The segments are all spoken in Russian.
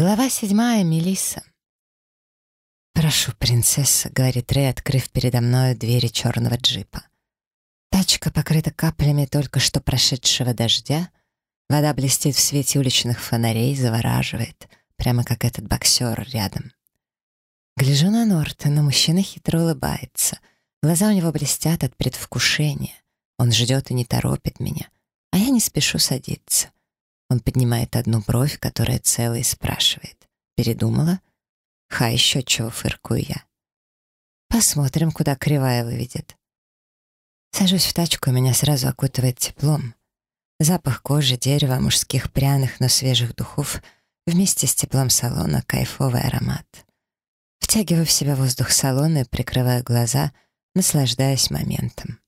Глава седьмая, Мелисса. «Прошу, принцесса», — говорит Рэй, открыв передо мной двери черного джипа. Тачка покрыта каплями только что прошедшего дождя, вода блестит в свете уличных фонарей, завораживает, прямо как этот боксер рядом. Гляжу на Нортона, мужчина хитро улыбается. Глаза у него блестят от предвкушения. Он ждет и не торопит меня, а я не спешу садиться. Он поднимает одну бровь, которая целая, и спрашивает. «Передумала?» «Ха, еще чего фыркую я». «Посмотрим, куда кривая выведет». Сажусь в тачку, меня сразу окутывает теплом. Запах кожи, дерева, мужских пряных, но свежих духов вместе с теплом салона — кайфовый аромат. Втягиваю в себя воздух салона и прикрываю глаза, наслаждаясь моментом.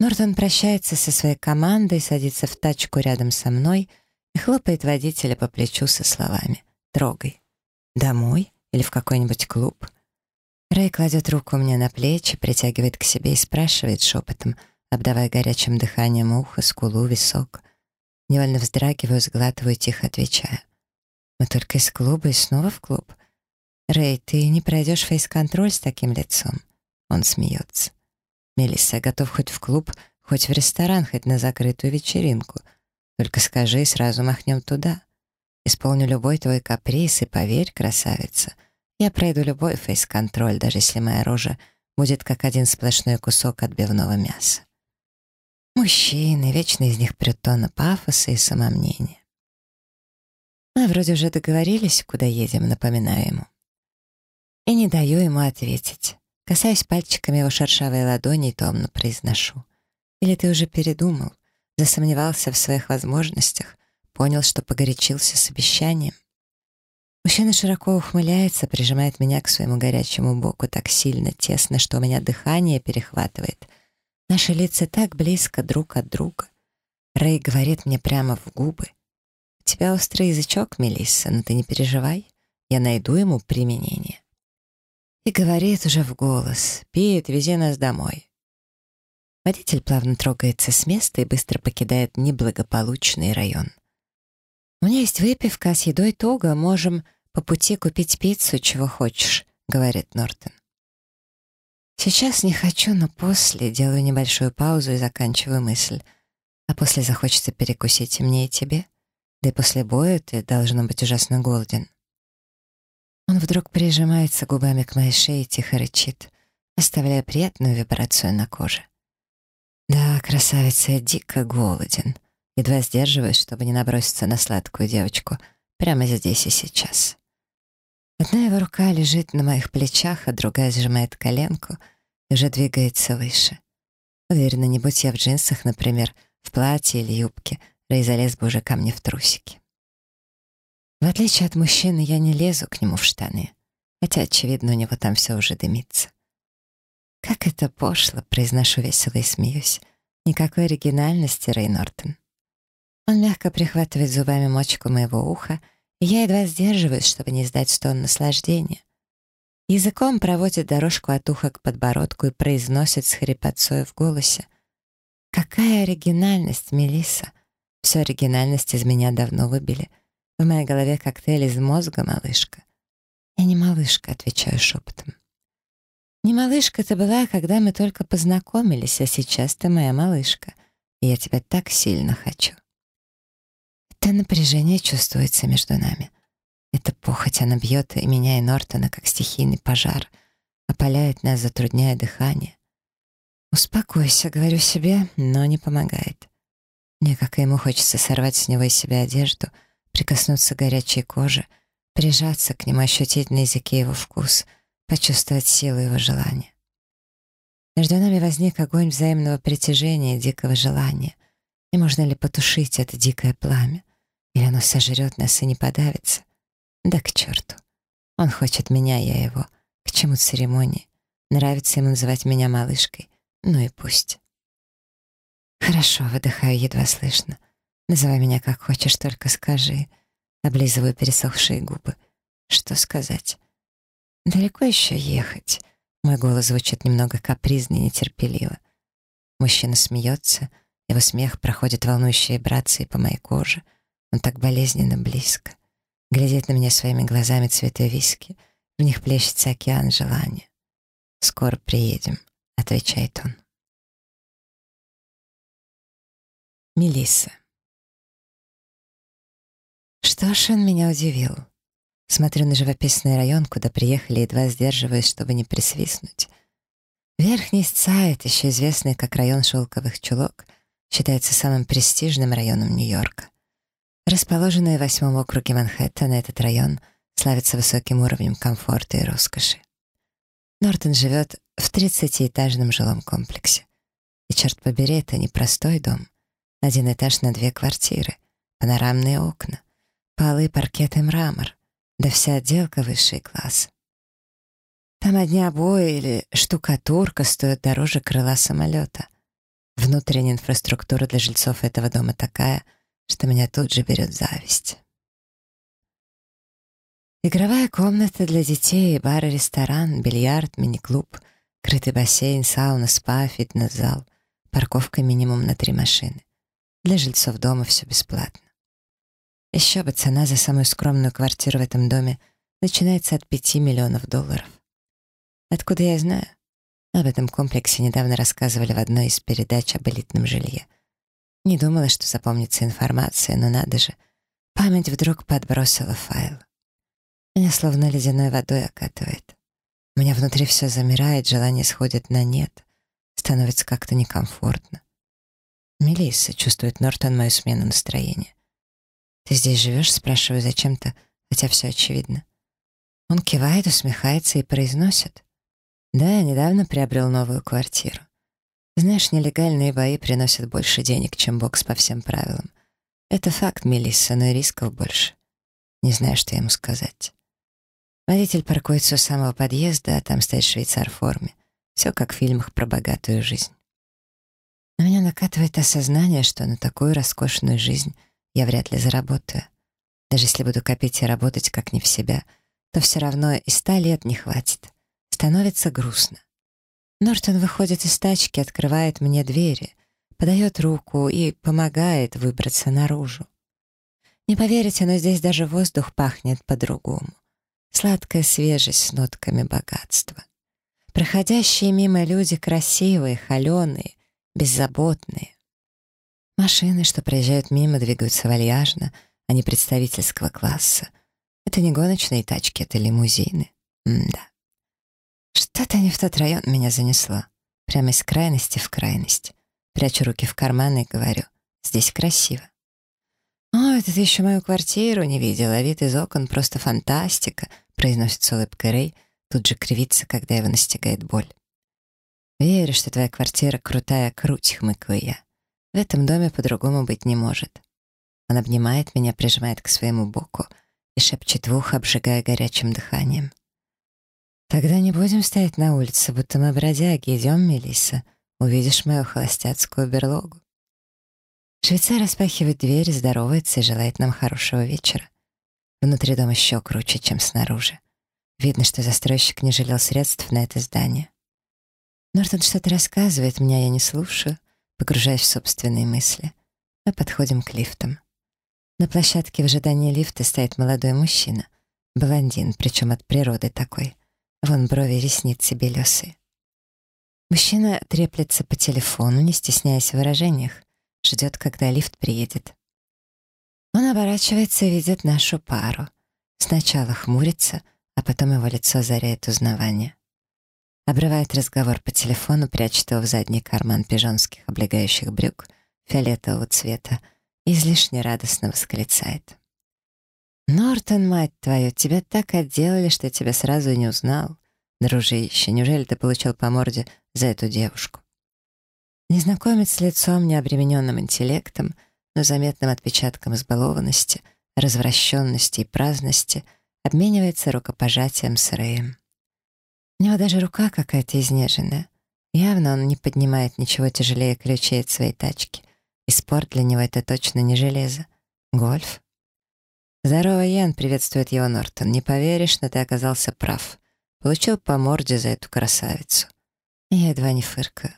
Нортон прощается со своей командой, садится в тачку рядом со мной и хлопает водителя по плечу со словами «Трогай». «Домой? Или в какой-нибудь клуб?» Рэй кладет руку мне на плечи, притягивает к себе и спрашивает шепотом, обдавая горячим дыханием ухо, скулу, висок. Невольно вздрагиваю, сглатываю, тихо отвечаю. «Мы только из клуба и снова в клуб. Рэй, ты не пройдешь фейс-контроль с таким лицом?» Он смеется. Мелисса, готов хоть в клуб, хоть в ресторан, хоть на закрытую вечеринку. Только скажи, и сразу махнем туда. Исполню любой твой каприз, и поверь, красавица, я пройду любой фейс-контроль, даже если моя рожа будет как один сплошной кусок отбивного мяса. Мужчины, вечно из них прет тонна пафоса и самомнения. Мы вроде уже договорились, куда едем, напоминаю ему. И не даю ему ответить. Касаясь пальчиками его шершавой ладони, томно произношу. «Или ты уже передумал, засомневался в своих возможностях, понял, что погорячился с обещанием?» Мужчина широко ухмыляется, прижимает меня к своему горячему боку так сильно, тесно, что у меня дыхание перехватывает. Наши лица так близко друг от друга. Рэй говорит мне прямо в губы. «У тебя острый язычок, Мелисса, но ты не переживай, я найду ему применение». И говорит уже в голос. «Пит, вези нас домой». Водитель плавно трогается с места и быстро покидает неблагополучный район. «У меня есть выпивка с едой туго, можем по пути купить пиццу, чего хочешь», — говорит Нортон. Сейчас не хочу, но после делаю небольшую паузу и заканчиваю мысль. А после захочется перекусить и мне, и тебе. Да и после боя ты должно быть ужасно голоден. Он вдруг прижимается губами к моей шее и тихо рычит, оставляя приятную вибрацию на коже. Да, красавица, я дико голоден. Едва сдерживаюсь, чтобы не наброситься на сладкую девочку прямо здесь и сейчас. Одна его рука лежит на моих плечах, а другая сжимает коленку и уже двигается выше. Уверена, не будь я в джинсах, например, в платье или юбке, Рэй залез бы уже ко мне в трусики. В отличие от мужчины, я не лезу к нему в штаны, хотя, очевидно, у него там все уже дымится. Как это пошло, произношу весело и смеюсь. Никакой оригинальности, Рэй Нортон. Он мягко прихватывает зубами мочку моего уха, и я едва сдерживаюсь, чтобы не сдать стон наслаждения. Языком проводит дорожку от уха к подбородку и произносит с хрипотцой в голосе. «Какая оригинальность, Мелисса! Всю оригинальность из меня давно выбили. В моей голове коктейль из мозга, малышка. Я не малышка, отвечаю шепотом. Не малышка ты была, когда мы только познакомились, а сейчас ты моя малышка, и я тебя так сильно хочу. Это напряжение чувствуется между нами. Эта похоть, она бьет и меня, и Нортона, как стихийный пожар, опаляет нас, затрудняя дыхание. «Успокойся», — говорю себе, но не помогает. Мне, как и ему, хочется сорвать с него из себя одежду — прикоснуться к горячей коже, прижаться к нему, ощутить на языке его вкус, почувствовать силу его желания. Между нами возник огонь взаимного притяжения дикого желания. И можно ли потушить это дикое пламя? Или оно сожрет нас и не подавится? Да к черту. Он хочет меня, я его. К чему церемонии? Нравится ему называть меня малышкой. Ну и пусть. Хорошо, выдыхаю едва слышно. Называй меня как хочешь, только скажи. Облизываю пересохшие губы. Что сказать? Далеко еще ехать? Мой голос звучит немного капризно и нетерпеливо. Мужчина смеется, его смех проходит волнующие вибрации по моей коже. Он так болезненно близко. Глядит на меня своими глазами цвета виски. В них плещется океан желания. «Скоро приедем», — отвечает он. Мелисса. Что ж, он меня удивил. Смотрю на живописный район, куда приехали, едва сдерживаясь, чтобы не присвистнуть. Верхний Сцайт, еще известный как район шелковых чулок, считается самым престижным районом Нью-Йорка. Расположенный в восьмом округе Манхэттена, этот район славится высоким уровнем комфорта и роскоши. Нортон живет в 30-этажном жилом комплексе. И, черт побери, это не простой дом. Один этаж на две квартиры, панорамные окна, полы, паркет и мрамор, да вся отделка высший класс. Там одни обои или штукатурка стоят дороже крыла самолета. Внутренняя инфраструктура для жильцов этого дома такая — что меня тут же берет зависть. Игровая комната для детей, бар и ресторан, бильярд, мини-клуб, крытый бассейн, сауна, спа, фитнес-зал, парковка минимум на три машины. Для жильцов дома все бесплатно. Еще бы цена за самую скромную квартиру в этом доме начинается от 5 миллионов долларов. Откуда я знаю? Об этом комплексе недавно рассказывали в одной из передач об элитном жилье — не думала, что запомнится информация, но надо же. Память вдруг подбросила файл. Меня словно ледяной водой окатывает. У меня внутри все замирает, желание сходит на нет. Становится как-то некомфортно. Мелисса чувствует Нортон мою смену настроения. «Ты здесь живешь?» — спрашиваю зачем-то, хотя все очевидно. Он кивает, усмехается и произносит. «Да, я недавно приобрел новую квартиру. Знаешь, нелегальные бои приносят больше денег, чем бокс по всем правилам. Это факт, Мелисса, но и рисков больше. Не знаю, что ему сказать. Водитель паркуется у самого подъезда, а там стоит швейцар в форме. Все как в фильмах про богатую жизнь. Но меня накатывает осознание, что на такую роскошную жизнь я вряд ли заработаю. Даже если буду копить и работать как не в себя, то все равно и ста лет не хватит. Становится грустно. Нортон выходит из тачки, открывает мне двери, подает руку и помогает выбраться наружу. Не поверите, но здесь даже воздух пахнет по-другому. Сладкая свежесть с нотками богатства. Проходящие мимо люди красивые, холеные, беззаботные. Машины, что проезжают мимо, двигаются вальяжно, а не представительского класса. Это не гоночные тачки, это лимузины. М да. Что-то не в тот район меня занесло. Прямо из крайности в крайность. Прячу руки в карманы и говорю, здесь красиво. «О, это ты еще мою квартиру не видела, вид из окон просто фантастика», произносит с улыбкой Рэй, тут же кривится, когда его настигает боль. «Верю, что твоя квартира крутая круть», — хмыкаю я. «В этом доме по-другому быть не может». Он обнимает меня, прижимает к своему боку и шепчет в ухо, обжигая горячим дыханием. «Тогда не будем стоять на улице, будто мы бродяги. Идем, Мелисса. Увидишь мою холостяцкую берлогу». Швейцар распахивает дверь, здоровается и желает нам хорошего вечера. Внутри дома еще круче, чем снаружи. Видно, что застройщик не жалел средств на это здание. Нортон что-то рассказывает, меня я не слушаю, погружаясь в собственные мысли. Мы подходим к лифтам. На площадке в ожидании лифта стоит молодой мужчина. Блондин, причем от природы такой. Вон брови, ресницы белесые. Мужчина треплется по телефону, не стесняясь в выражениях. Ждет, когда лифт приедет. Он оборачивается и видит нашу пару. Сначала хмурится, а потом его лицо заряет узнавание. Обрывает разговор по телефону, прячет его в задний карман пижонских облегающих брюк фиолетового цвета и излишне радостно восклицает. «Нортон, мать твою, тебя так отделали, что я тебя сразу не узнал. Дружище, неужели ты получил по морде за эту девушку?» Незнакомец с лицом, необремененным интеллектом, но заметным отпечатком избалованности, развращенности и праздности, обменивается рукопожатием с Рэем. У него даже рука какая-то изнеженная. Явно он не поднимает ничего тяжелее ключей от своей тачки. И спорт для него — это точно не железо. Гольф? «Здорово, Ян», — приветствует его Нортон. «Не поверишь, но ты оказался прав. Получил по морде за эту красавицу». Я едва не фыркаю.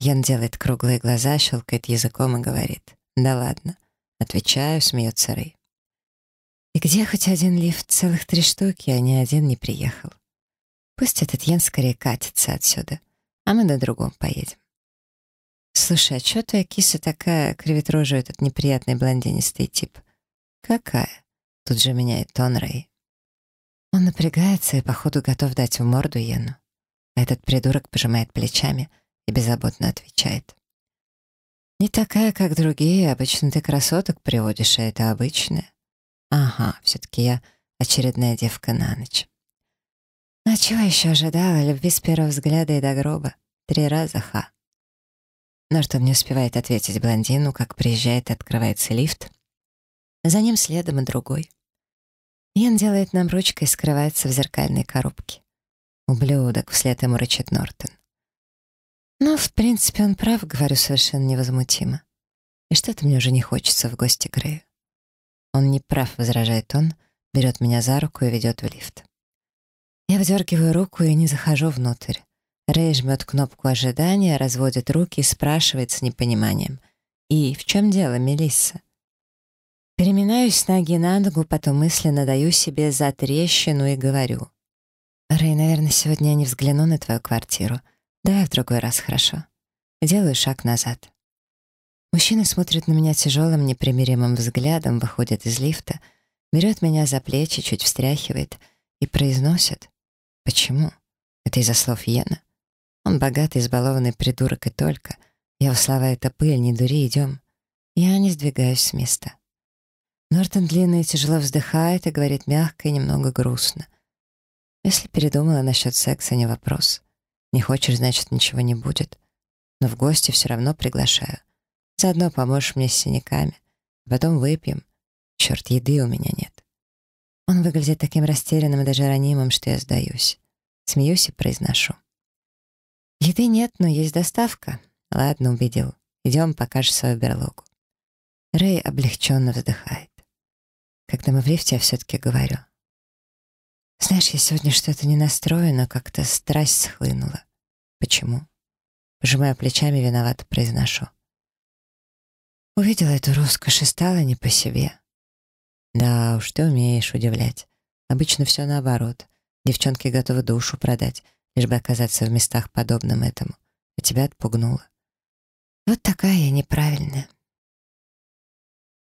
Ян делает круглые глаза, щелкает языком и говорит. «Да ладно». Отвечаю, смеется Рэй. И где хоть один лифт? Целых три штуки, а ни один не приехал. Пусть этот Йен скорее катится отсюда, а мы на другом поедем. Слушай, а чё твоя киса такая, кривит рожу этот неприятный блондинистый тип? Какая? Тут же меняет тон Рэй. Он напрягается и, походу, готов дать в морду Йену. А этот придурок пожимает плечами и беззаботно отвечает. «Не такая, как другие. Обычно ты красоток приводишь, а это обычная». «Ага, все-таки я очередная девка на ночь». «А чего еще ожидала? Любви с первого взгляда и до гроба. Три раза, ха». Но что не успевает ответить блондину, как приезжает и открывается лифт. За ним следом и другой. Ян делает нам ручкой и скрывается в зеркальной коробке. «Ублюдок», — вслед ему рычит Нортон. «Ну, в принципе, он прав», — говорю совершенно невозмутимо. «И что-то мне уже не хочется в гости Грею». «Он не прав», — возражает он, берет меня за руку и ведет в лифт. Я выдергиваю руку и не захожу внутрь. Рэй жмет кнопку ожидания, разводит руки и спрашивает с непониманием. «И в чем дело, Мелисса?» Переминаюсь с ноги на ногу, потом мысленно даю себе за трещину и говорю. «Рэй, наверное, сегодня я не взгляну на твою квартиру. Давай в другой раз, хорошо?» Делаю шаг назад. Мужчина смотрит на меня тяжелым, непримиримым взглядом, выходит из лифта, берет меня за плечи, чуть встряхивает и произносит. «Почему?» Это из-за слов Йена. Он богатый, избалованный придурок и только. Его слова — это пыль, не дури, идем. Я не сдвигаюсь с места. Нортон длинно и тяжело вздыхает и говорит мягко и немного грустно. Если передумала насчет секса, не вопрос. Не хочешь, значит, ничего не будет. Но в гости все равно приглашаю. Заодно поможешь мне с синяками. Потом выпьем. Черт, еды у меня нет. Он выглядит таким растерянным и даже ранимым, что я сдаюсь. Смеюсь и произношу. Еды нет, но есть доставка. Ладно, убедил. Идем, покажешь свою берлогу. Рэй облегченно вздыхает. Когда мы в лифте, я все-таки говорю. Знаешь, я сегодня что-то не настроена, как-то страсть схлынула. Почему? Пожимая плечами, виновато произношу. Увидела эту роскошь и стала не по себе. Да уж, ты умеешь удивлять. Обычно все наоборот. Девчонки готовы душу продать, лишь бы оказаться в местах подобным этому. А тебя отпугнула. Вот такая я неправильная.